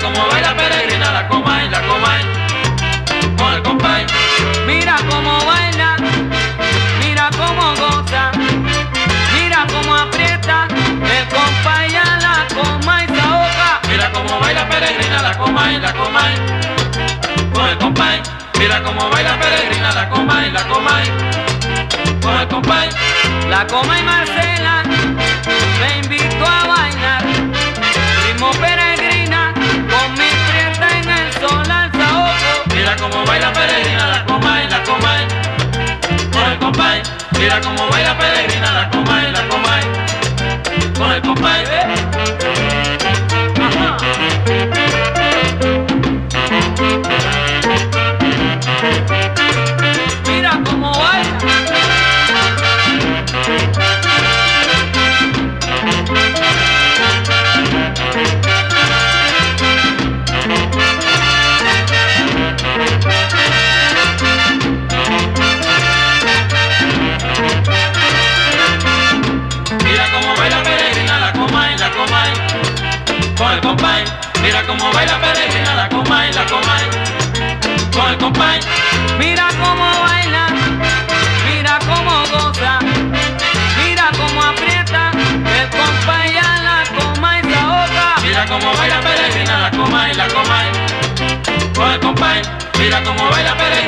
cómo baila peregrina la coma y la coma con el compay. Mira cómo baila, mira cómo goza, mira cómo aprieta el compay a la coma y la boca. Mira cómo baila peregrina la coma y la coma con el compay. Mira cómo baila peregrina la coma y la coma con el compay. La coma y Marcela Mira cómo baila peregrina cómo baila peregrina la coma y la coma con el compay. Mira cómo baila peregrina la coma y la coma con el compay. Mira cómo baila, mira cómo goza, mira cómo aprieta el compay a la coma y la boca. Mira cómo baila peregrina la coma y la coma con el compay. Mira cómo baila peregrina